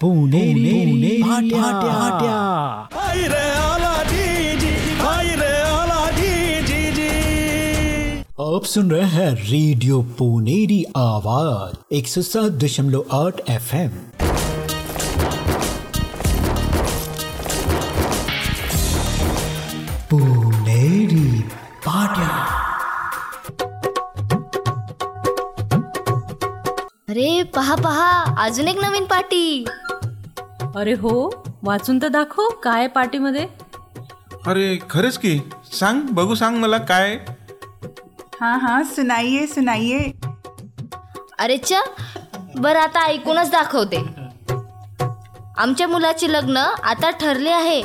पुणे भाट्या आप सुन रहे हैं रेडियो पुनेरी आवाज एक सौ पहा पहा अजून एक नवीन पाटी. अरे हो वाचून तर दाखव काय पार्टीमध्ये अरे खरंच की. सांग बघू सांग मला काय हाँ हाँ सुनाइए सुनाइए अरे च बरं आता ऐकूनच दाखवते. आमच्या मुलाचे लग्न आता ठरले आहे.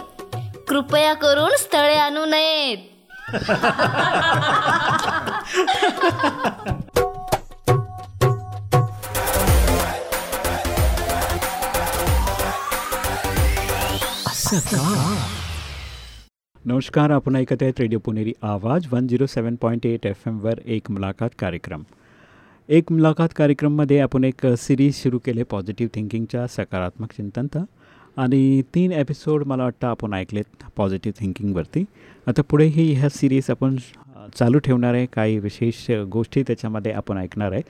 कृपया करून स्थळे आणू नयेत. नमस्कार आपण ऐकत आहेत radio Puneri Awaaz one zero seven point eight F एमवर एक मुलाखत कार्यक्रम. एक मुलाखत कार्यक्रममध्ये आपण एक सिरीज सुरू केले पॉझिटिव्ह थिंकिंगच्या सकारात्मक चिंतनता आणि तीन एपिसोड मला वाटतं आपण ऐकलेत पॉझिटिव्ह थिंकिंगवरती आता पुढेही ह्या सिरीज आपण चालू ठेवणार आहे. काही विशेष गोष्टी त्याच्यामध्ये आपण ऐकणार आहे.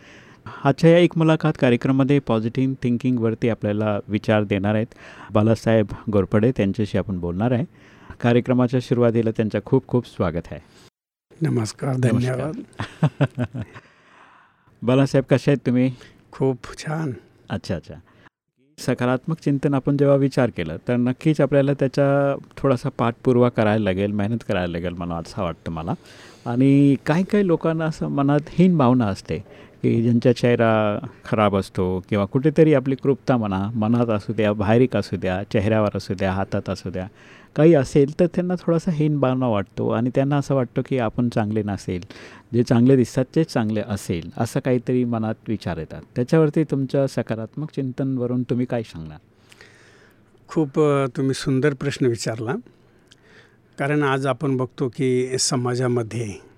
आजच्या या एक मुलाखत कार्यक्रमामध्ये पॉझिटिव्ह थिंकिंगवरती आपल्याला विचार देणार आहेत. बालासाहेब गोरपडे त्यांच्याशी आपण बोलणार आहे. कार्यक्रमाच्या सुरुवातीला त्यांचं खूप खूप स्वागत आहे. नमस्कार धन्यवाद. बालासाहेब कसे आहेत तुम्ही? खूप छान. अच्छा अच्छा. सकारात्मक चिंतन आपण जेव्हा विचार केला तर नक्कीच आपल्याला त्याचा थोडासा पाठपुरावा करायला लागेल मेहनत करायला लागेल मला असं वाटतं मला. आणि काही काही लोकांना असं मनात हीन भावना असते की ज्यांचा चेहरा खराब असतो किंवा कुठेतरी आपली कृपता म्हणा मनात असू द्या बाहेरिक असू द्या चेहऱ्यावर असू द्या हातात असू द्या काही असेल तर त्यांना थोडासा हीनभावना वाटतो आणि त्यांना असं वाटतं की आपण चांगले नसेल. जे चांगले दिसतात तेच चांगले असेल असं काहीतरी मनात विचार येतात. त्याच्यावरती तुमच्या सकारात्मक चिंतनवरून तुम्ही काय सांगणार? खूप तुम्ही सुंदर प्रश्न विचारला. कारण आज आपण बघतो की समाजामध्ये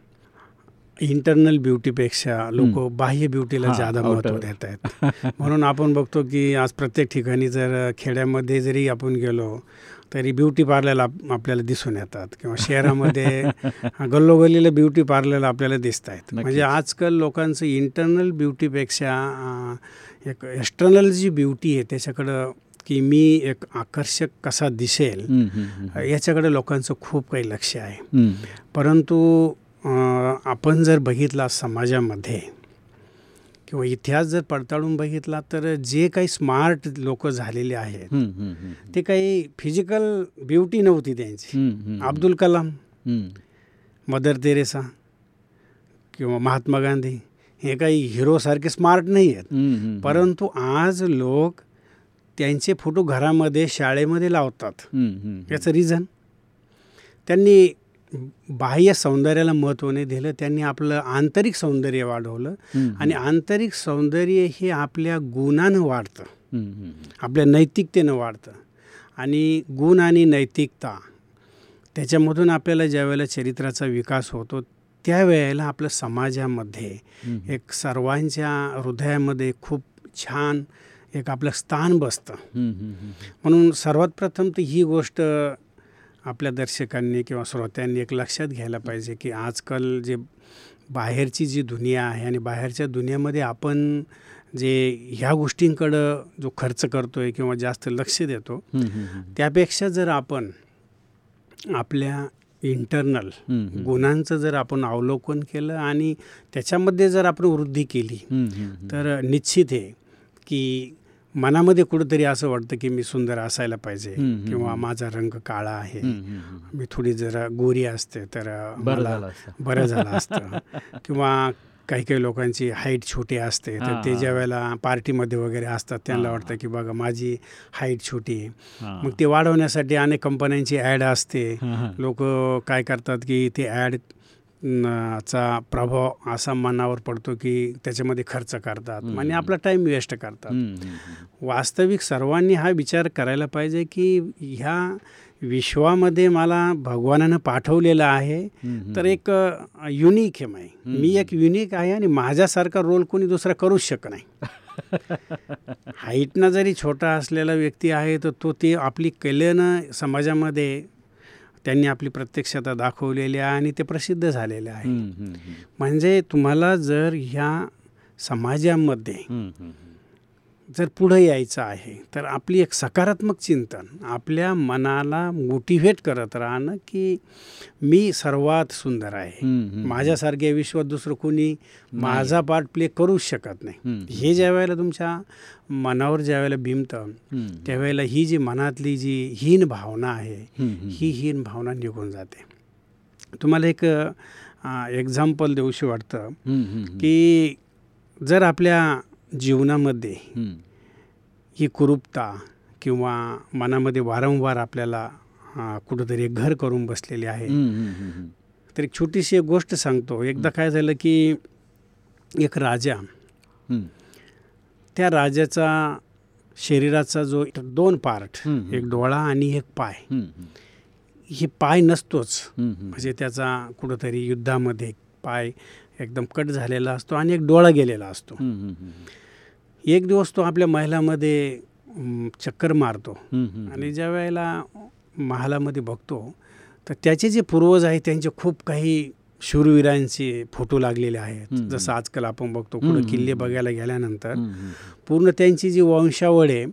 इंटरनल ब्युटीपेक्षा लोक बाह्य ब्युटीला जादा महत्त्व. देत आहेत म्हणून आपण बघतो की आज प्रत्येक ठिकाणी जर खेड्यामध्ये जरी आपण गेलो तरी ब्युटी पार्लर आप आपल्याला दिसून येतात किंवा शहरामध्ये गल्लोगल्लीला ब्युटी पार्लर आपल्याला दिसत आहेत. म्हणजे आजकाल लोकांचं इंटरनल ब्युटीपेक्षा एक एक्सटर्नल जी ब्युटी आहे त्याच्याकडं की मी एक आकर्षक कसा दिसेल. याच्याकडे लोकांचं खूप काही लक्ष आहे. परंतु आपण जर बघितला समाजामध्ये किंवा इतिहास जर पडताळून बघितला तर जे काही स्मार्ट लोक झालेले आहेत. ते काही फिजिकल ब्युटी नव्हती त्यांची. अब्दुल कलाम. मदर तेरेसा किंवा महात्मा गांधी हे काही हिरोसारखे स्मार्ट नाही आहेत. परंतु आज लोक त्यांचे फोटो घरामध्ये शाळेमध्ये लावतात. याचं रिझन त्यांनी बाह्य सौंदर्याला महत्त्व नाही दिलं त्यांनी आपलं आंतरिक सौंदर्य वाढवलं आणि आंतरिक सौंदर्य हे आपल्या गुणानं वाढतं. आपल्या नैतिकतेनं वाढतं आणि गुण आणि नैतिकता त्याच्यामधून आपल्याला ज्यावेळेला चरित्राचा विकास होतो त्यावेळेला आपल्या समाजामध्ये. एक सर्वांच्या हृदयामध्ये खूप छान एक आपलं स्थान बसतं. म्हणून सर्वात प्रथम तर ही गोष्ट आपल्या दर्शकांनी किंवा श्रोत्यांनी एक लक्षात घ्यायला पाहिजे की आजकाल जे बाहेरची जी दुनिया आहे आणि बाहेरच्या दुनियामध्ये आपण जे ह्या गोष्टींकडं जो खर्च करतो आहे किंवा जास्त लक्ष देतो. त्यापेक्षा जर आपण आपल्या इंटरनल. गुणांचं जर आपण अवलोकन केलं आणि त्याच्यामध्ये जर आपण वृद्धी केली. तर निश्चित आहे की मनामध्ये कुठंतरी असं वाटतं की मी सुंदर असायला पाहिजे किंवा. माझा रंग काळा आहे. मी थोडी जरा गोरी असते तर बरं मला झालं असतं. बरं झालं असतं किंवा काही काही लोकांची हाईट छोटी असते तर ते. ज्या वेळेला पार्टीमध्ये वगैरे असतात त्यांना वाटतं की बघा माझी हाईट छोटी आहे. मग ते वाढवण्यासाठी अनेक कंपन्यांची ॲड असते. लोक काय करतात की ते ॲड चा प्रभाव असा मनावर पडतो की त्याच्यामध्ये खर्च करतात. आणि आपला टाईम वेस्ट करतात. वास्तविक सर्वांनी हा विचार करायला पाहिजे की ह्या विश्वामध्ये मला भगवानानं पाठवलेलं आहे तर एक युनिक आहे मी हम्म. मी एक युनिक आहे आणि माझ्यासारखा रोल कोणी दुसरा करूच शकत नाही हाईटनं जरी छोटा असलेला व्यक्ती आहे तर तो ते आपली कलेनं समाजामध्ये त्यांनी आपली प्रत्यक्षता दाखवलेली आहे आणि ते प्रसिद्ध झालेले आहे. म्हणजे तुम्हाला जर ह्या समाजामध्ये जर पुढं यायचं आहे तर आपली एक सकारात्मक चिंतन आपल्या मनाला मोटिव्हेट करत राहणं की मी सर्वात सुंदर आहे. माझ्यासारख्या विश्वात दुसरं कोणी माझा पार्ट प्ले करूच शकत नाही. हे ज्या वेळेला तुमच्या मनावर ज्या वेळेला हम्म. त्यावेळेला ही जी मनातली जी हीन भावना आहे. ही हीन भावना निघून जाते तुम्हाला एक एक्झाम्पल देऊशी वाटतं. की जर आपल्या जीवनामध्ये. ही कुरूपता किंवा मनामध्ये वारंवार आपल्याला कुठंतरी घर करून बसलेली आहे. तर एक छोटीशी एक गोष्ट सांगतो एकदा काय झालं की एक राजा. त्या राजाचा शरीराचा जो दोन पार्ट. एक डोळा आणि एक पाय. ही पाय नसतोच. म्हणजे त्याचा कुठंतरी युद्धामध्ये पाय एकदम कट झालेला असतो आणि एक डोळा गेलेला असतो. एक दिवस तो आपल्या महिलामध्ये चक्कर मारतो. आणि ज्या वेळेला महालामध्ये बघतो तर त्याचे जे पूर्वज आहेत त्यांचे खूप काही शूरवीरांचे फोटो लागलेले आहेत. जसं आजकाल आपण बघतो कुठं किल्ले. बघायला गेल्यानंतर. पूर्ण त्यांची जी वंशावळ आहे.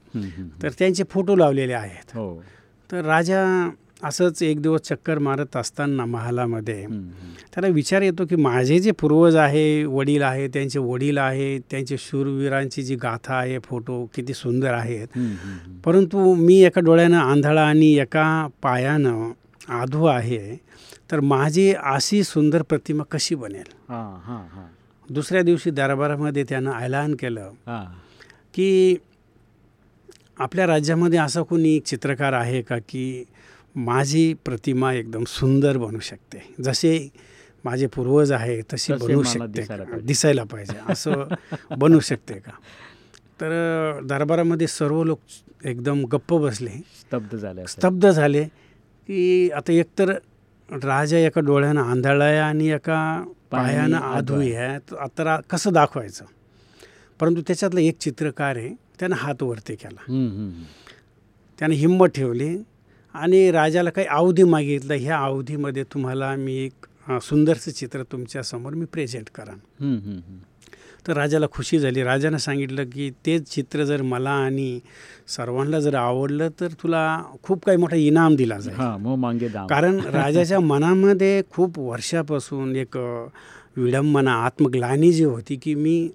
तर त्यांचे फोटो लावलेले आहेत हो तर राजा असंच एक दिवस चक्कर मारत असताना महालामध्ये. त्याला विचार येतो की माझे जे पूर्वज आहे वडील आहे त्यांचे वडील आहे त्यांचे शूरवीरांची जी गाथा आहे फोटो किती सुंदर आहेत. परंतु मी एका डोळ्यानं आंधळा आणि एका पायानं आधू आहे तर माझी अशी सुंदर प्रतिमा कशी बनेल दुसऱ्या दिवशी दरबारामध्ये त्यानं ऐलान केलं की आपल्या राज्यामध्ये असा कोणी चित्रकार आहे का की माझी प्रतिमा एकदम सुंदर बनू शकते. जसे माझे पूर्वज आहे तशी तसे बनू शकते. दिसायला? पाहिजे. असं बनू शकते का? तर दरबारामध्ये सर्व लोक एकदम गप्प बसले. स्तब्ध झाले. स्तब्ध झाले की आता एकतर राजा एका डोळ्यानं आंधळा आहे आणि एका पायानं आधू आधुई आहे. तर आता कसं दाखवायचं? परंतु त्याच्यातलं एक चित्रकार आहे त्यानं हात वरती केला. त्याने हिंमत ठेवली. आणि राजाला काही अवधी मागितलं. ह्या अवधीमध्ये तुम्हाला मी एक अ, सुंदरचं चित्र तुमच्यासमोर मी प्रेझेंट करा. तर राजाला खुशी झाली. राजानं सांगितलं की तेच चित्र जर मला आणि सर्वांना जर आवडलं तर तुला खूप काही मोठा इनाम दिला जाईल. हा कारण राजाच्या मनामध्ये खूप वर्षापासून एक विडंबना आत्मग्लानी जी होती की मी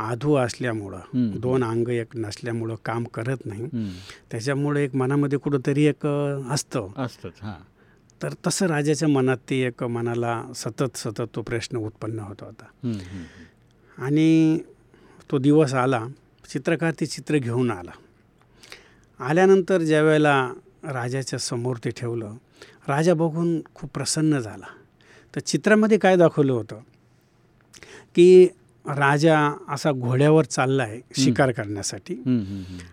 आधू असल्यामुळं. दोन अंग एक नसल्यामुळं काम करत नाही. त्याच्यामुळे एक मनामध्ये कुठंतरी एक असतं असतंच हा तर तसं राजाच्या मनात ते एक मनाला सतत सतत तो प्रश्न उत्पन्न होत होता. आणि तो दिवस आला चित्रकार ते चित्र घेऊन आला आल्यानंतर ज्या वेळेला राजाच्या समोर ते ठेवलं राजा बघून खूप प्रसन्न झाला तर चित्रामध्ये काय दाखवलं होतं की राजा असा घोड्यावर चालला आहे शिकार करण्यासाठी.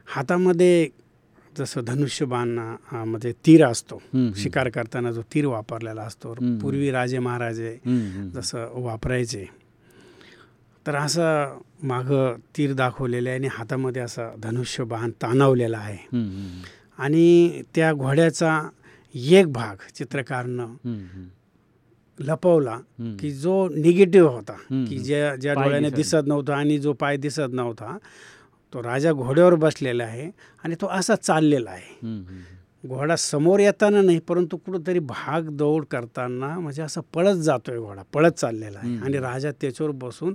हातामध्ये जसं धनुष्यबाणमध्ये तीर असतो. शिकार करताना जो तीर वापरलेला असतो. पूर्वी राजे महाराजे. जसं वापरायचे तर असं मागं तीर दाखवलेलं आहे आणि हातामध्ये असं धनुष्यबाण ताणवलेला आहे आणि त्या घोड्याचा एक भाग चित्रकारनं. लपवला. की जो निगेटिव्ह होता. की ज्या ज्या डोळ्याने दिसत नव्हता आणि जो पाय दिसत नव्हता तो राजा घोड्यावर बसलेला आहे आणि तो असा चाललेला आहे. घोडा समोर येताना नाही परंतु कुठंतरी भाग दौड करताना म्हणजे असं पळत जातोय घोडा पळत चाललेला आहे. आणि राजा त्याच्यावर बसून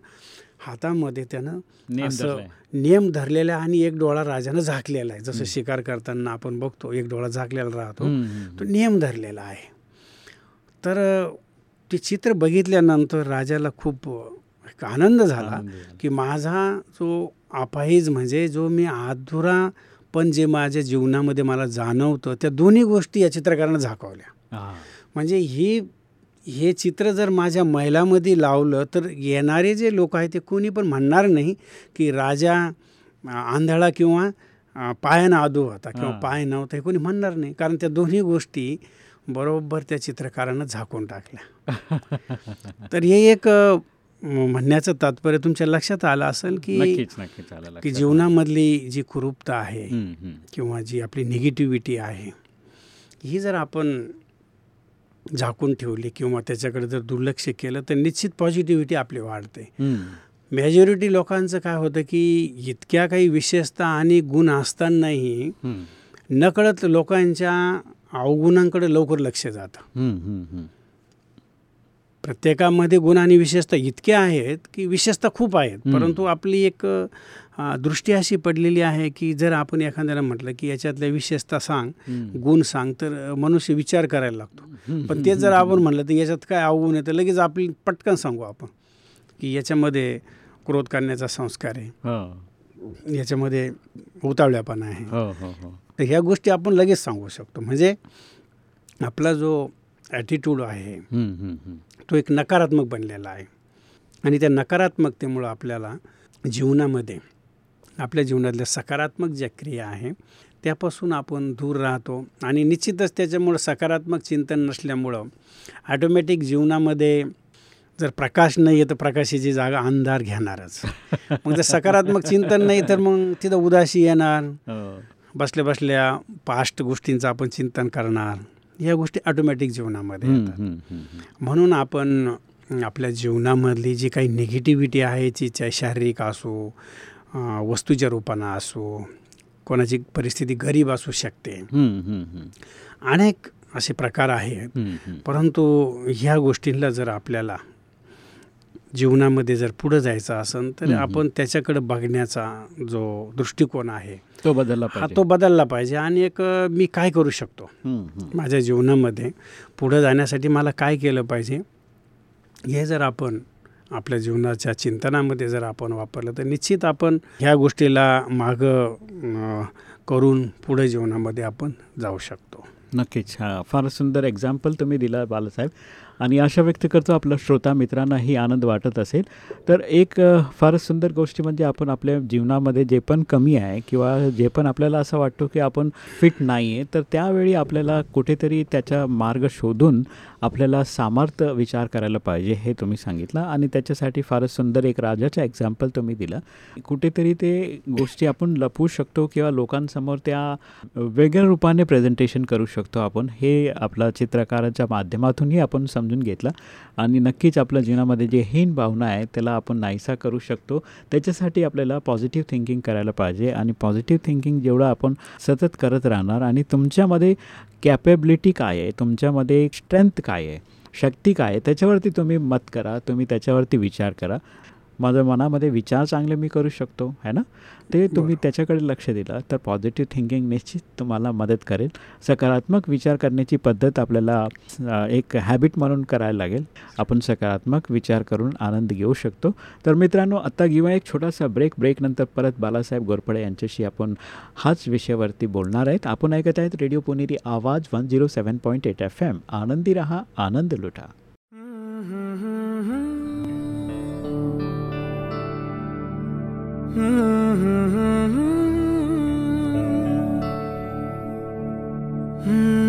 हातामध्ये त्यानं असं. नियम धरलेला आहे आणि एक डोळा राजानं झाकलेला आहे जसं शिकार करताना आपण बघतो एक डोळा झाकलेला राहतो. तो नियम धरलेला आहे तर ते चित्र बघितल्यानंतर राजाला खूप आनंद झाला. की माझा जो अपाहिज म्हणजे जो मी अधुरा पण जे माझ्या जीवनामध्ये मला जाणवतं त्या दोन्ही गोष्टी या चित्रकारानं झाकवल्या. म्हणजे ही हे चित्र जर माझ्या महिलामध्ये लावलं तर येणारे जे लोक आहेत ते कोणी पण म्हणणार नाही की राजा आंधळा किंवा पायानं आदू होता किंवा. पाय नव्हता हे कोणी म्हणणार नाही कारण त्या दोन्ही गोष्टी बरोबर त्या चित्रकारानं झाकून टाकल्या तर हे एक म्हणण्याचं तात्पर्य तुमच्या लक्षात आलं असेल की की. जीवनामधली जी कुरूपता आहे. किंवा जी आपली निगेटिव्हिटी आहे ही जर आपण झाकून ठेवली किंवा त्याच्याकडे जर दुर्लक्ष केलं तर निश्चित पॉझिटिव्हिटी आपली वाढते. मेजॉरिटी लोकांचं काय होतं की इतक्या काही विशेषता आणि गुण असतानाही. नकळत लोकांच्या अवगुणांकडे लवकर लक्ष जातं. प्रत्येकामध्ये गुण आणि विशेषता इतक्या आहेत की विशेषता खूप आहेत. परंतु आपली एक दृष्टी अशी पडलेली आहे की जर आपण एखाद्याला म्हटलं की याच्यातल्या विशेषता सांग. गुण सांग तर मनुष्य विचार करायला लागतो. पण तेच जर आपण म्हटलं तर याच्यात काय अवगुण आहे तर लगेच आपली पटकन सांगू आपण की याच्यामध्ये क्रोध करण्याचा संस्कार आहे याच्यामध्ये उतावळ्यापणा आहे हो हो हो तर ह्या गोष्टी आपण लगेच सांगू शकतो. म्हणजे आपला जो ॲटिट्यूड आहे. तो एक नकारात्मक बनलेला आहे. आणि त्या नकारात्मकतेमुळं आपल्याला जीवनामध्ये आपल्या जीवनातल्या सकारात्मक ज्या क्रिया आहे त्यापासून आपण दूर राहतो. आणि निश्चितच त्याच्यामुळं सकारात्मक चिंतन नसल्यामुळं ॲटोमॅटिक जीवनामध्ये जर प्रकाश नाही आहे तर प्रकाशाची जागा अंधार घेणारच. मग जर सकारात्मक चिंतन नाही तर मग तिथं उदासी येणार. हो. बसल्या बसल्या पास्ट गोष्टींचं आपण चिंतन करणार या गोष्टी ऑटोमॅटिक जीवनामध्ये येतात. म्हणून आपण आपल्या जीवनामधली जी काही निगेटिव्हिटी आहे ती चाहे शारीरिक असो वस्तूच्या रूपानं असो कोणाची परिस्थिती गरीब असू शकते. अनेक असे प्रकार आहेत. परंतु ह्या गोष्टींना जर आपल्याला जीवनामध्ये जर पुढं जायचं असेल तर. आपण त्याच्याकडे बघण्याचा जो दृष्टिकोन आहे तो बदलला हा तो बदलला पाहिजे. आणि एक मी काय करू शकतो. माझ्या जीवनामध्ये पुढं जाण्यासाठी मला काय केलं पाहिजे? हे जर आपण आपल्या जीवनाच्या चिंतनामध्ये जर आपण वापरलं तर निश्चित आपण ह्या गोष्टीला मागं करून पुढे जीवनामध्ये आपण जाऊ शकतो. नक्कीच. हां फार सुंदर एक्झाम्पल तुम्ही दिला बालासाहेब आणि आशा व्यक्त करतो आपल्या श्रोता मित्रांनाही आनंद वाटत असेल. तर एक फारच सुंदर गोष्टी म्हणजे आपण आपल्या जीवनामध्ये जे पण कमी आहे किंवा जे पण आपल्याला असं वाटतो की आपण फिट नाही आहे तर त्यावेळी आपल्याला कुठेतरी त्याचा मार्ग शोधून आपल्याला सामर्थ्य विचार करायला पाहिजे हे तुम्ही सांगितलं. आणि त्याच्यासाठी फारच सुंदर एक राजाचा एक्झाम्पल तुम्ही दिलं. कुठेतरी ते गोष्टी आपण लपवू शकतो किंवा लोकांसमोर त्या वेगळ्या रूपाने प्रेझेंटेशन करू शकतो आपण. हे आपला चित्रकाराच्या माध्यमातूनही आपण समजून घेतला. आणि नक्कीच आपल्या जीवनामध्ये जे हीन भावना आहे त्याला आपण नाहीसा करू शकतो. त्याच्यासाठी आपल्याला पॉझिटिव्ह थिंकिंग करायला पाहिजे. आणि पॉझिटिव्ह थिंकिंग जेवढं आपण सतत करत राहणार आणि तुमच्यामध्ये कॅपेबिलिटी काय आहे तुमच्यामध्ये स्ट्रेंथ काय आहे शक्ती काय आहे त्याच्यावरती तुम्ही मत करा तुम्ही त्याच्यावरती विचार करा. माझ्या मनामध्ये विचार चांगले मी करू शकतो है ना? ते तुम्ही त्याच्याकडे लक्ष दिलं तर पॉझिटिव्ह थिंकिंग निश्चित तुम्हाला मदत करेल. सकारात्मक विचार करण्याची पद्धत आपल्याला एक हॅबिट म्हणून करायला लागेल. आपण सकारात्मक विचार करून आनंद घेऊ शकतो. तर मित्रांनो आत्ता घेऊया एक छोटासा ब्रेक ब्रेकनंतर परत बालासाहेब गोरपडे यांच्याशी आपण हाच विषयावरती बोलणार आहेत. आपण ऐकत आहेत radio Puneri Awaaz one zero seven point eight F M आनंदी रहा आनंद लुटा. Mm-hmm. Mm-hmm. mm-hmm.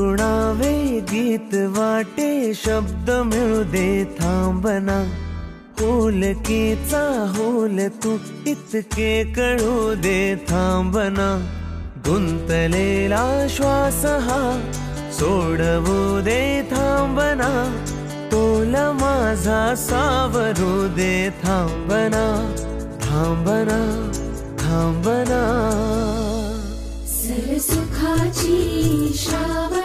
गुणगुणावे गीत वाटे शब्द मिळू दे थांबना. होलकीचा होल तू इतके कळू दे थांबना. गुंतलेला श्वास हा सोडवू दे थांबना. तोल माझा सावरू दे थांबना. थांबना थांबना. सरसुखाची श्रावणी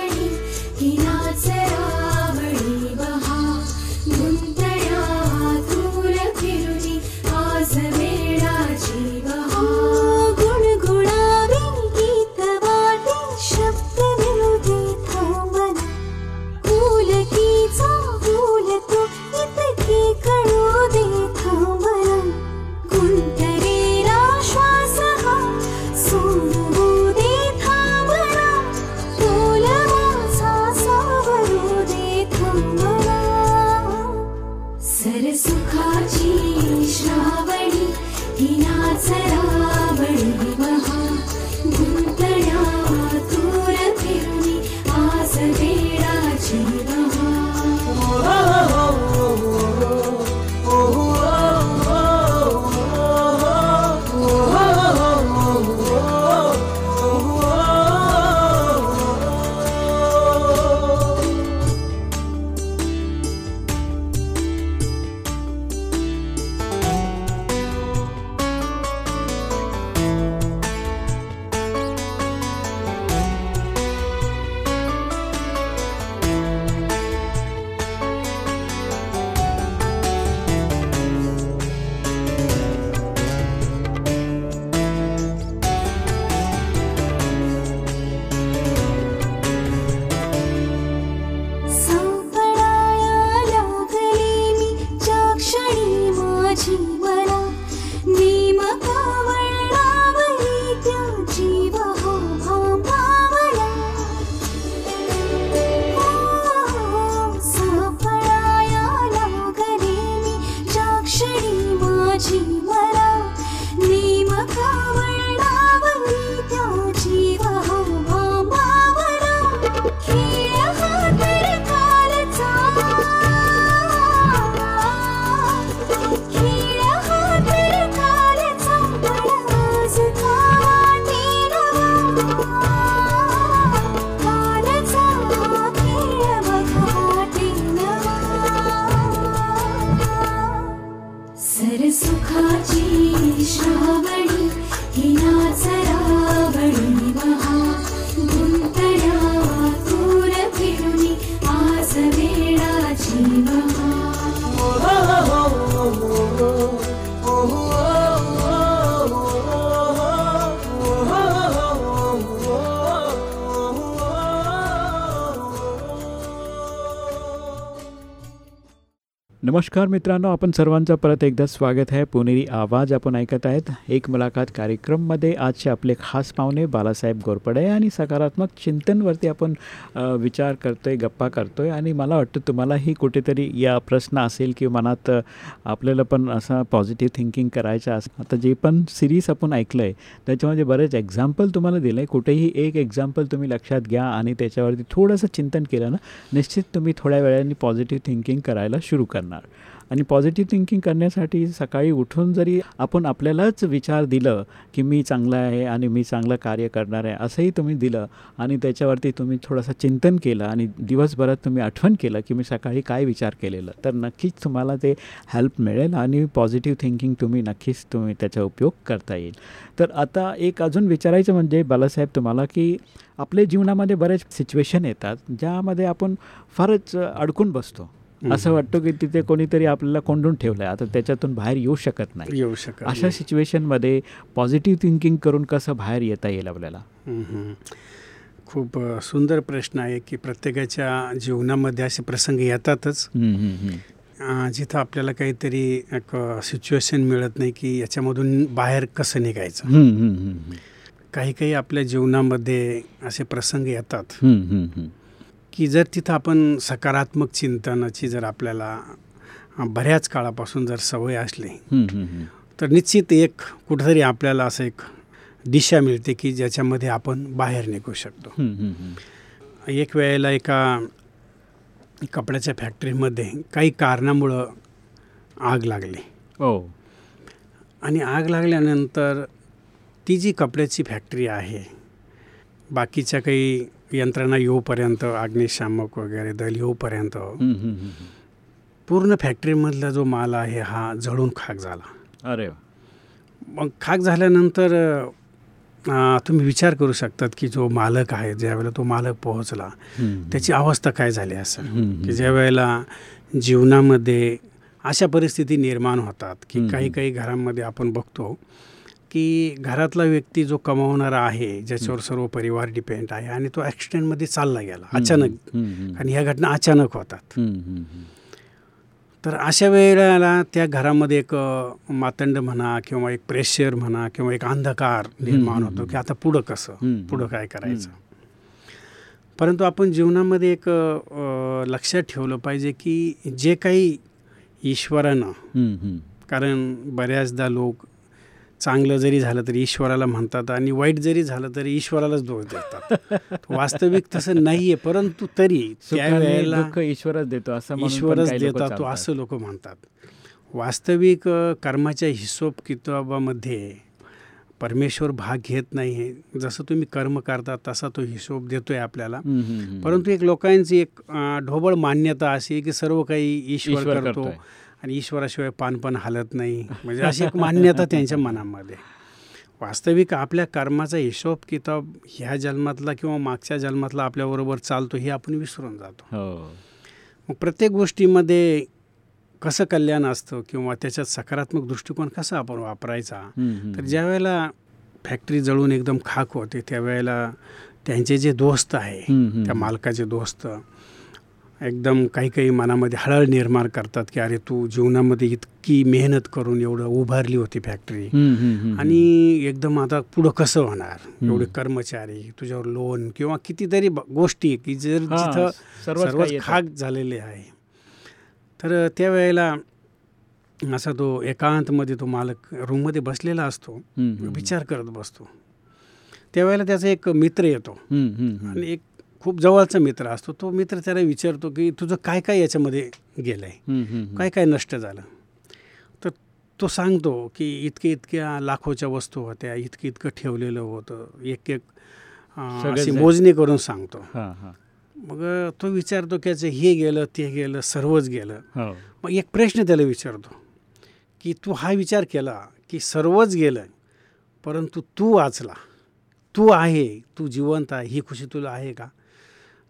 नमस्कार मित्रांनो आपण सर्वांचं परत एकदा स्वागत आहे. पुणेरी आवाज आपण ऐकत आहेत. एक मुलाखत कार्यक्रममध्ये आजचे आपले खास पाहुणे बालासाहेब गोरपडे आणि सकारात्मक चिंतनवरती आपण विचार विचार करतोय गप्पा करतोय आणि मला वाटतं तुम्हालाही कुठेतरी या प्रश्न असेल की मनात आपल्याला पण असा पॉझिटिव्ह थिंकिंग करायचं असं आता जे पण सिरीज आपण ऐकलं आहे त्याच्यामध्ये बरेच एक्झाम्पल तुम्हाला दिलं आहे कुठेही एक एक्झाम्पल तुम्ही लक्षात घ्या आणि त्याच्यावरती थोडंसं चिंतन केलं ना निश्चित तुम्ही थोड्या वेळाने पॉझिटिव्ह थिंकिंग करायला सुरू करणार. आणि पॉझिटिव्ह थिंकिंग करण्यासाठी सकाळी उठून जरी आपण आपल्यालाच विचार दिलं की मी चांगला आहे आणि मी चांगलं कार्य करणार आहे असंही तुम्ही दिलं आणि त्याच्यावरती तुम्ही थोडंसं चिंतन केलं आणि दिवसभरात तुम्ही आठवण केलं की मी सकाळी काय विचार केलेलं तर नक्कीच तुम्हाला ते हेल्प मिळेल आणि पॉझिटिव्ह थिंकिंग तुम्ही नक्कीच तुम्ही त्याचा उपयोग करता येईल. तर आता एक अजून विचारायचं म्हणजे बालासाहेब तुम्हाला की आपल्या जीवनामध्ये बरेच सिच्युएशन येतात ज्यामध्ये आपण फारच अडकून बसतो. असं वाटतं की तिथे कोणीतरी आपल्याला कोंडून ठेवलं आहे आता त्याच्यातून बाहेर येऊ शकत नाही. येऊ शकत अशा. सिच्युएशनमध्ये पॉझिटिव्ह थिंकिंग करून कसं बाहेर येता येईल आपल्याला. खूप सुंदर प्रश्न आहे की प्रत्येकाच्या जीवनामध्ये असे प्रसंग येतातच. जिथं आपल्याला काहीतरी एक सिच्युएशन मिळत नाही की याच्यामधून बाहेर कसं निघायचं. काही काही आपल्या जीवनामध्ये असे प्रसंग येतात. की जर तिथं आपण सकारात्मक चिंतनाची जर आपल्याला बऱ्याच काळापासून जर सवय असली तर निश्चित एक कुठंतरी आपल्याला असं एक दिशा मिळते की ज्याच्यामध्ये आपण बाहेर निघू शकतो. एक वेळेला एका कपड्याच्या फॅक्टरीमध्ये काही कारणामुळं आग लागली. हो. आणि आग लागल्यानंतर ती जी कपड्याची फॅक्टरी आहे बाकीच्या काही यंत्रणा येऊपर्यंत अग्निशामक वगैरे दल येऊपर्यंत. पूर्ण फॅक्टरीमधला जो माल आहे हा जळून खाक झाला. अरे. मग खाक झाल्यानंतर तुम्ही विचार करू शकतात की जो मालक आहे ज्यावेळेला तो मालक पोहोचला त्याची अवस्था काय झाली असं की ज्या वेळेला जीवनामध्ये अशा परिस्थिती निर्माण होतात की काही काही घरांमध्ये आपण बघतो की घरातला व्यक्ती जो कमावणारा आहे ज्याच्यावर सर्व परिवार डिपेंड आहे आणि तो ॲक्सिडेंटमध्ये चालला गेला अचानक. आणि ह्या घटना अचानक होतात. तर अशा वेळेला त्या घरामध्ये एक मातंड म्हणा किंवा एक प्रेशर म्हणा किंवा एक अंधकार निर्माण होतो की आता पुढं कसं? पुढं काय करायचं? परंतु आपण जीवनामध्ये एक लक्षात ठेवलं पाहिजे की जे काही ईश्वरानं कारण बऱ्याचदा लोक चांगलं जरी झालं तरी ईश्वराला म्हणतात आणि वाईट जरी झालं तरी ईश्वरालाच दोष देतात वास्तविक तसं नाही आहे परंतु तरी त्या सुख आणि वेळेला दुःख ईश्वरच देतो असं ईश्वरच देतात तो. असं लोक म्हणतात वास्तविक कर्माच्या हिशोब किताबामध्ये परमेश्वर भाग घेत नाही आहे जसं तुम्ही कर्म करता तसा तो हिशोब देतोय आपल्याला. परंतु एक लोकांची एक ढोबळ मान्यता अशी आहे की सर्व काही ईश्वर करतो. आणि ईश्वराशिवाय पान पण हालत नाही. म्हणजे अशी एक मान्यता त्यांच्या मनामध्ये. वास्तविक आपल्या कर्माचा हिशोब किताब ह्या जन्मातला किंवा मागच्या जन्मातला आपल्याबरोबर चालतो हे आपण विसरून जातो. हो. मग प्रत्येक गोष्टीमध्ये कसं कल्याण असतं किंवा त्याच्यात सकारात्मक दृष्टिकोन कसा आपण वापरायचा. तर ज्या वेळेला फॅक्टरी जळून एकदम खाक होते त्यावेळेला त्यांचे जे दोस्त आहे. त्या मालकाचे दोस्त एकदम काही काही मनामध्ये हळहळ निर्माण करतात की अरे तू जीवनामध्ये इतकी मेहनत करून एवढं उभारली होती फॅक्टरी. आणि एकदम आता पुढं कसं होणार एवढे कर्मचारी तुझ्यावर लोन किंवा कितीतरी गोष्टी की जर सर्वच येतं. खाक झालेले आहे तर त्यावेळेला असा तो एकांतमध्ये तो मालक रूममध्ये बसलेला असतो. विचार करत बसतो त्यावेळेला त्याचा एक मित्र येतो. आणि एक खूप जवळचा मित्र असतो. तो मित्र त्याला विचारतो की तुझं काय काय याच्यामध्ये गेलं आहे. काय काय नष्ट झालं? तर तो सांगतो की इतके इतक्या लाखोच्या वस्तू होत्या इतकं इतकं ठेवलेलं होतं. एक एक अशी. मोजणी करून सांगतो. मग तो विचारतो की याचं हे गेलं ते गेलं सर्वच गेलं. हो. मग एक प्रश्न त्याला विचारतो की तू हा विचार केला की सर्वच गेलं परंतु तू वाचला. तू आहे तू जिवंत आहे ही खुशी तुला आहे का?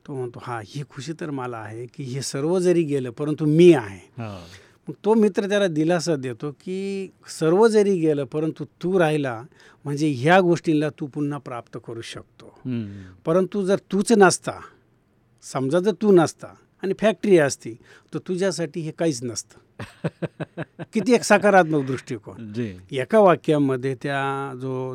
तो म्हणतो हा ही खुशी तर मला आहे की हे सर्व जरी गेलं परंतु मी आहे. हो. मग तो मित्र त्याला दिलासा देतो की सर्व जरी गेलं परंतु तू राहिला म्हणजे ह्या गोष्टींना तू पुन्हा प्राप्त करू शकतो. परंतु जर तूच नसता समजा जर तू नसता आणि फॅक्टरी असती तर तुझ्यासाठी हे काहीच नसतं. किती एक सकारात्मक दृष्टिकोन. एका वाक्यामध्ये त्या जो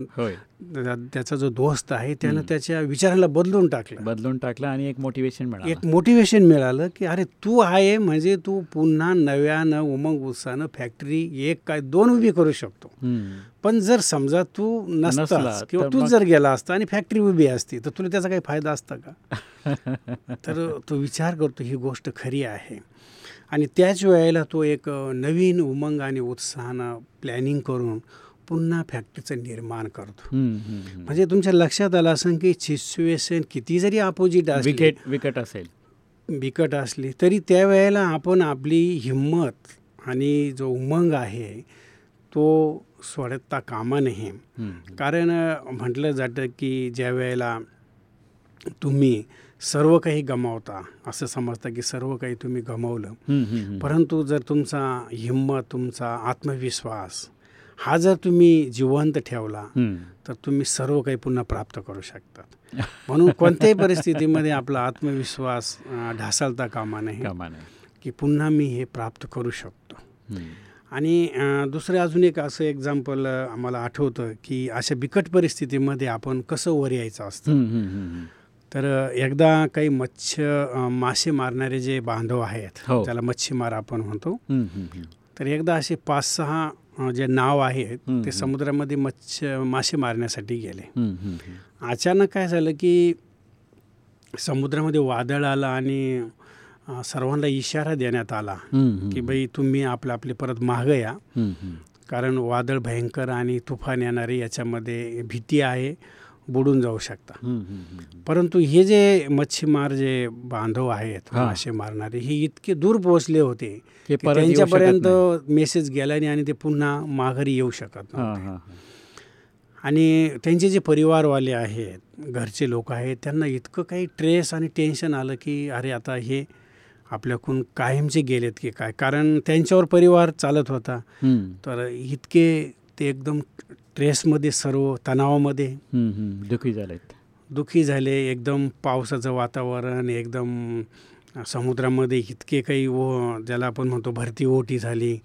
त्याचा जो दोस्त आहे त्यानं त्याच्या विचाराला बदलून टाकलं. बदलून टाकलं आणि एक मोटिवेशन मिळालं. एक मोटिवेशन मिळालं की अरे तू आहे म्हणजे तू पुन्हा नव्यानं उमंग उत्साहानं फॅक्टरी एक काय दोन उभी करू शकतो. पण जर समजा तू नसतास किंवा तू जर गेला असता आणि फॅक्टरी उभी असती तर तुला त्याचा काही फायदा असता का? तर तो विचार करतो ही गोष्ट खरी आहे आणि त्याच वेळेला तो एक नवीन उमंग आणि उत्साहानं प्लॅनिंग करून पुन्हा फॅक्टरीचं निर्माण करतो. म्हणजे तुमच्या लक्षात आलं असं की सिच्युएशन किती जरी अपोजिट असली विकेट विकेट असेल बिकट असली तरी त्यावेळेला आपण आपली हिंमत आणि जो उमंग आहे तो सोडता कामा नये. कारण म्हटलं जातं की ज्या वेळेला तुम्ही सर्व काही गमावता असं समजता की सर्व काही तुम्ही गमावलं. परंतु जर तुमचा हिंमत तुमचा आत्मविश्वास हा जर तुम्ही जिवंत ठेवला. तर तुम्ही सर्व काही पुन्हा प्राप्त करू शकतात म्हणून कोणत्याही परिस्थितीमध्ये आपला आत्मविश्वास ढासळता कामा नाही. की पुन्हा मी हे प्राप्त करू शकतो. आणि दुसरं अजून एक असं एक्झाम्पल आम्हाला आठवतं की अशा बिकट परिस्थितीमध्ये आपण कसं वर यायचं असतं. तर एकदा काही मत्स्य अ, मासे मारणारे जे बांधव आहेत हो. त्याला मच्छीमार आपण म्हणतो. तर एकदा असे पाच सहा जे नाव आहेत हम्म, ते. समुद्रामध्ये मत्स्य मासे मारण्यासाठी गेले. अचानक काय झालं की समुद्रामध्ये वादळ आलं आणि सर्वांना इशारा देण्यात आला. की बाई तुम्ही आपलं आपले परत मागं या. कारण वादळ भयंकर आणि तुफान येणारे याच्यामध्ये भीती आहे बुडून जाऊ शकता. परंतु हे जे मच्छीमार जे बांधव आहेत. मासे मारणारे हे इतके दूर पोहोचले होते त्यांच्यापर्यंत मेसेज गेला नाही आणि ते पुन्हा माघारी येऊ शकत नव्हते. आणि त्यांचे जे परिवारवाले आहेत घरचे लोक आहेत त्यांना इतकं काही ट्रेस आणि टेन्शन आलं की अरे आता हे आपल्याकडून कायमचे गेलेत की काय कारण त्यांच्यावर परिवार चालत होता तर इतके ते एकदम ट्रेसमध्ये सर्व तणावामध्ये. दुखी झालेत. दुःखी झाले. एकदम पावसाचं वातावरण एकदम समुद्रामध्ये इतके काही ओ ज्याला आपण म्हणतो भरती ओटी झाली.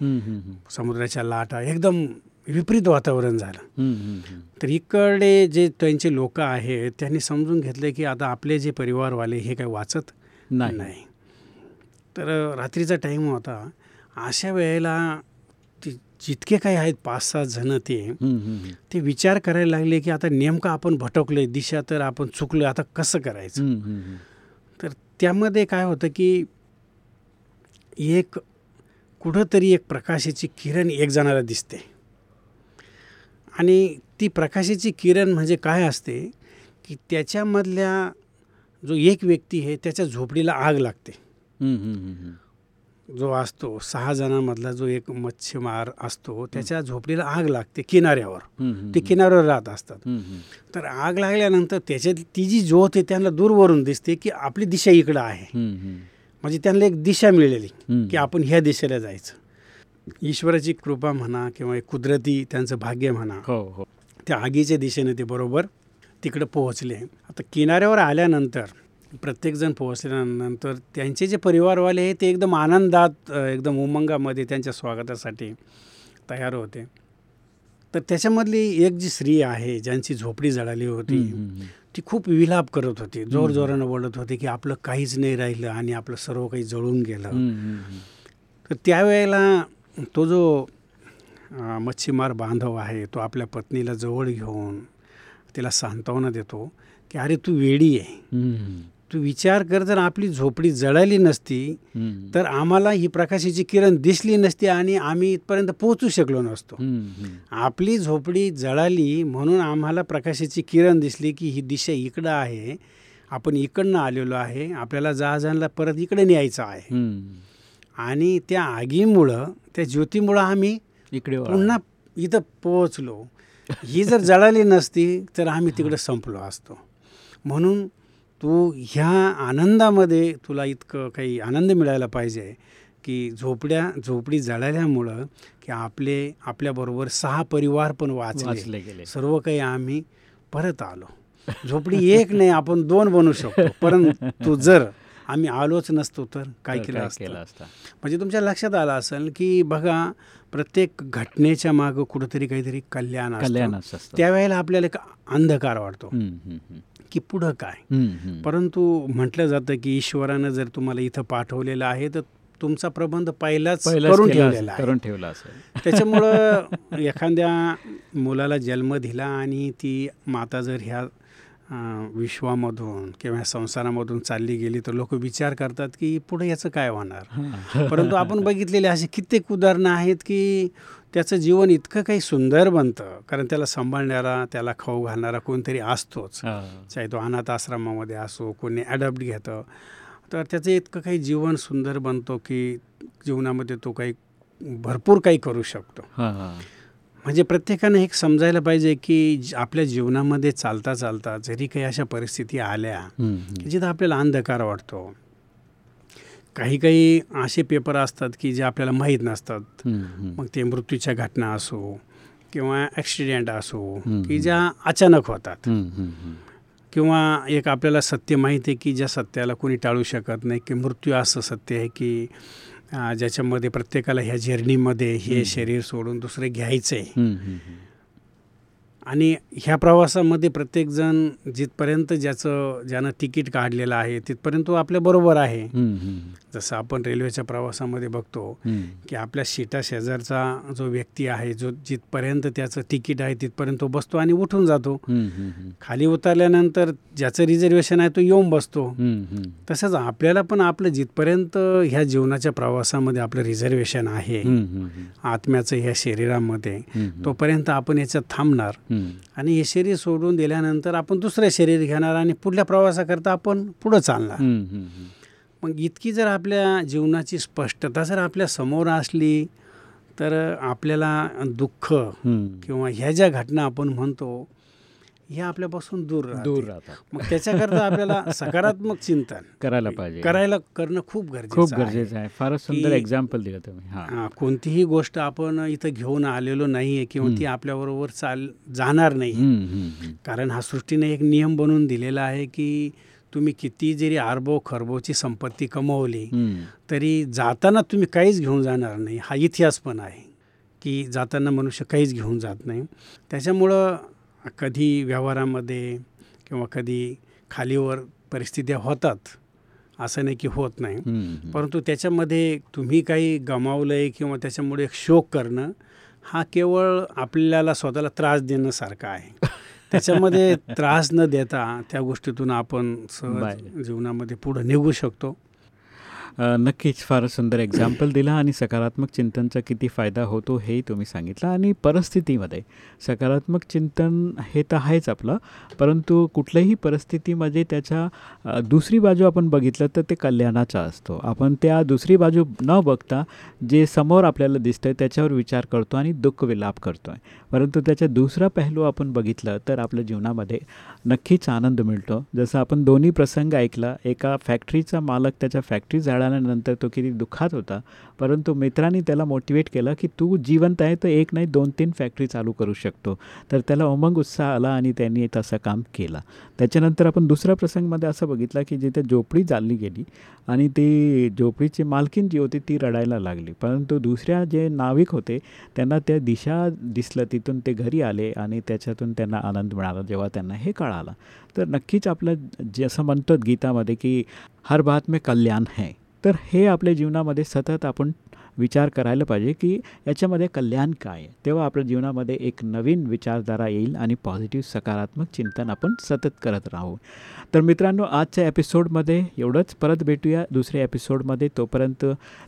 समुद्राच्या लाटा एकदम विपरीत वातावरण झालं. तर इकडे जे त्यांचे लोक आहेत त्यांनी समजून घेतले की आता आपले जे परिवारवाले हे काही वाचत नाही. तर रात्रीचा टाईम होता. अशा वेळेला जितके काही आहेत पाच सात जण ते. ते विचार करायला लागले की आता नेमकं आपण भटकलोय दिशा तर आपण चुकलो आता कसं करायचं. तर त्यामध्ये काय होतं की एक कुठंतरी एक प्रकाशाची किरण एक जणाला दिसते आणि ती प्रकाशाची किरण म्हणजे काय असते की त्याच्यामधल्या जो एक व्यक्ती आहे त्याच्या झोपडीला आग लागते जो असतो सहा जणांमधला जो एक मच्छीमार असतो त्याच्या झोपडीला आग लागते किनाऱ्यावर. ते किनाऱ्यावर राहत असतात. तर आग लागल्यानंतर त्याच्यात ती जी ज्योत आहे त्यांना दूरवरून दिसते की आपली दिशा इकडं आहे. म्हणजे त्यांना एक दिशा मिळालेली. की आपण ह्या दिशेला जायचं. ईश्वराची कृपा म्हणा किंवा एक कुदरती त्यांचं भाग्य म्हणा हो हो. त्या आगीच्या दिशेने ते बरोबर तिकडं पोहोचले. आता किनाऱ्यावर आल्यानंतर प्रत्येकजण पोहोचल्यानंतर त्यांचे जे परिवारवाले आहे ते एकदम आनंदात एकदम उमंगामध्ये त्यांच्या स्वागतासाठी तयार होते. तर त्याच्यामधली एक जी स्त्री आहे ज्यांची झोपडी जळाली होती. ती खूप विलाप करत होती. जोर जोरानं बोलत होती की आपलं काहीच नाही राहिलं आणि आपलं सर्व काही जळून गेलं. तर त्यावेळेला तो जो मच्छीमार बांधव आहे तो आपल्या पत्नीला जवळ घेऊन तिला सांत्वना देतो की अरे तू वेडी आहे. तू विचार कर जर आपली झोपडी जळाली नसती. तर आम्हाला ही प्रकाशाची किरण दिसली नसती आणि आम्ही इथपर्यंत पोहोचू शकलो नसतो. आपली झोपडी जळाली म्हणून आम्हाला प्रकाशाची किरण दिसली की ही दिशा इकडं आहे आपण इकडनं आलेलो आहे आपल्याला जहाजांना परत इकडे न्यायचं आहे. आणि त्या आगीमुळं त्या ज्योतीमुळं आम्ही इकडे. पुन्हा इथं पोहोचलो ही जर जळाली नसती तर आम्ही तिकडे संपलो असतो म्हणून तू ह्या आनंदामध्ये तुला इतकं काही आनंद मिळायला पाहिजे की झोपड्या झोपडी जळाल्यामुळं की आपले आपल्याबरोबर सहा परिवार पण वाचले. गेले. सर्व काही आम्ही परत आलो. झोपडी एक नाही आपण दोन बनू शकतो. परंतु जर आम्ही आलोच नसतो तर काय केलं असतं? केलं असतं? म्हणजे तुमच्या लक्षात आलं असेल की बघा प्रत्येक घटनेच्या मागं कुठंतरी काहीतरी कल्याण असतं. त्यावेळेला आपल्याला एक अंधकार वाटतो. की पुढं काय. परंतु म्हटलं जातं की ईश्वरानं जर तुम्हाला इथं पाठवलेलं आहे तर तुमचा प्रबंध पहिलाच करून ठेवलेला करून ठेवला असेल. त्याच्यामुळं एखाद्या मुलाला जन्म दिला आणि ती माता जर ह्या विश्वामधून किंवा संसारामधून चालली गेली तर लोक विचार करतात की पुढे याचं काय होणार? परंतु आपण बघितलेले असे कित्येक उदाहरणं आहेत की त्याचं जीवन इतकं काही सुंदर बनतं कारण त्याला सांभाळणारा त्याला खाऊ घालणारा कोणतरी असतोच. चाहे तो अनाथ आश्रमामध्ये असो कोणी ॲडॉप्ट घेतं तर त्याचं इतकं काही जीवन सुंदर बनतो की जीवनामध्ये तो काही भरपूर काही करू शकतो. म्हणजे प्रत्येकानं एक समजायला पाहिजे की आपल्या जीवनामध्ये चालता चालता जरी काही अशा परिस्थिती आल्या की. जिथं आपल्याला अंधकार वाटतो काही काही असे पेपर असतात की जे आपल्याला माहीत नसतात. मग ते मृत्यूच्या घटना असो किंवा ॲक्सिडेंट असो की ज्या अचानक होतात. किंवा एक आपल्याला सत्य माहिती आहे की ज्या सत्याला कोणी टाळू शकत नाही की मृत्यू असं सत्य आहे की ज्याच्यामध्ये प्रत्येकाला ह्या जर्नीमध्ये हे शरीर सोडून दुसरे घ्यायचं आहे. आणि ह्या प्रवासामध्ये प्रत्येकजण जिथपर्यंत ज्याचं ज्यानं तिकीट काढलेलं आहे तिथपर्यंत तो आपल्याबरोबर आहे हम्म, हम्म, जसं आपण रेल्वेच्या प्रवासामध्ये बघतो. की आपल्या सीटा शेजारचा जो व्यक्ती आहे जो जिथपर्यंत त्याचं तिकीट आहे तिथपर्यंत तो बसतो आणि उठून जातो. खाली उतरल्यानंतर ज्याचं रिझर्वेशन आहे तो येऊन बसतो. तसंच आपल्याला पण आपलं जिथपर्यंत ह्या जीवनाच्या प्रवासामध्ये आपलं रिझर्वेशन आहे. आत्म्याचं ह्या शरीरामध्ये. तोपर्यंत आपण याच्यात थांबणार. आणि हे शरीर सोडून दिल्यानंतर आपण दुसरं शरीर घेणार आणि पुढल्या प्रवासाकरता आपण पुढं चालणार. मग इतकी जर आपल्या जीवनाची स्पष्टता जर आपल्यासमोर असली तर आपल्याला दुःख. किंवा ह्या ज्या घटना आपण म्हणतो ह्या आपल्यापासून दूर. दूर राहतात. मग त्याच्याकरता आपल्याला सकारात्मक चिंतन करायला पाहिजे. करायला करणं खूप गरजेचं खूप. गरजेचं आहे. फारच सुंदर एक्झाम्पल दिलं तुम्ही. हा. हा, कोणतीही गोष्ट आपण इथं घेऊन आलेलो नाही आहे किंवा ती आपल्याबरोबर चाल जाणार नाही. कारण हा सृष्टीने एक नियम बनवून दिलेला आहे की तुम्ही किती जरी अरबो खरबोची संपत्ती कमवली. तरी जाताना तुम्ही काहीच घेऊन जाणार नाही. हा इतिहास पण आहे की जाताना मनुष्य काहीच घेऊन जात नाही. त्याच्यामुळं कधी व्यवहारामध्ये किंवा कधी खालीवर परिस्थित्या होतात असं नाही की होत नाही. परंतु त्याच्यामध्ये तुम्ही काही गमावलं आहे किंवा त्याच्यामुळे एक शोक करणं हा केवळ आपल्याला स्वतःला त्रास देण्यासारखा आहे त्याच्यामध्ये त्रास न देता त्या गोष्टीतून आपण सहज. जीवनामध्ये पुढं निघू शकतो नक्कीच फार सुंदर एक्झाम्पल दिला आणि सकारात्मक चिंतनचा किती फायदा होतो हेही तुम्ही सांगितलं आणि परिस्थितीमध्ये सकारात्मक चिंतन हे तर आहेच आपलं परंतु कुठल्याही परिस्थितीमध्ये त्याच्या दुसरी बाजू आपण बघितलं तर ते कल्याणाचा असतो. आपण त्या दुसरी बाजू न बघता जे समोर आपल्याला दिसतं त्याच्यावर विचार करतो आणि दुःख विलाप करतो आहे परंतु त्याचा दुसरा पहलू आपण बघितलं तर आपल्या जीवनामध्ये नक्कीच आनंद मिळतो. जसं आपण दोन्ही प्रसंग ऐकला एका फॅक्टरीचा मालक त्याच्या फॅक्टरी जाळल्यानंतर तो किती दुःखात होता. परंतु मित्रांनी त्याला मोटिवेट केलं की तू जिवंत आहे तर एक नाही दोन तीन फॅक्टरी चालू करू शकतो. तर त्याला उमंग उत्साह आला आणि त्यांनी तसं काम केलं. त्याच्यानंतर आपण दुसऱ्या प्रसंगमध्ये असं बघितलं की जिथे झोपडी जाळली गेली आणि ती झोपडीची मालकीन जी होती ती रडायला लागली. परंतु दुसऱ्या जे नाविक होते त्यांना त्या दिशा दिसलं तिथून ते घरी आले आणि त्याच्यातून त्यांना आनंद मिळाला जेव्हा त्यांना हे कळालं. तर नक्कीच आपलं जसं म्हणतो गीतामध्ये की हर बात में कल्याण है. तर हे आपल्या जीवनामध्ये सतत आपण विचार करायला पाहिजे की याच्यामध्ये कल्याण काय आहे? तेव्हा आपल्या जीवनामध्ये एक नवीन विचारधारा येईल आणि पॉझिटिव्ह सकारात्मक चिंतन आपण सतत करत राहू. तर मित्रांनो आजच्या एपिसोडमध्ये एवढंच. परत भेटूया दुसऱ्या एपिसोडमध्ये. तोपर्यंत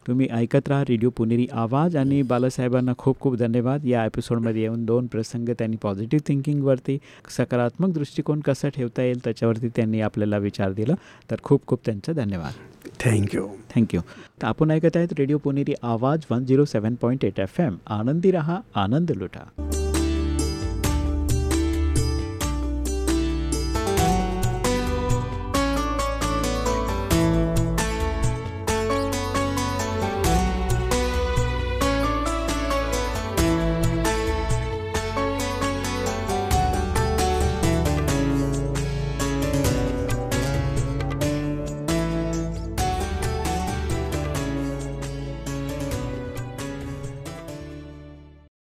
तुम्ही ऐकत राहा रेडिओ पुणेरी आवाज आणि बालासाहेबांना खूप खूप धन्यवाद. या एपिसोडमध्ये येऊन दोन प्रसंग त्यांनी पॉझिटिव्ह थिंकिंगवरती सकारात्मक दृष्टिकोन कसा ठेवता येईल त्याच्यावरती त्यांनी आपल्याला विचार दिला. तर खूप खूप त्यांचं धन्यवाद. थँक्यू थँक्यू तर आपण ऐकत आहेत radio Puneri Awaaz one zero seven point eight F M आनंदी रहा आनंद लुटा.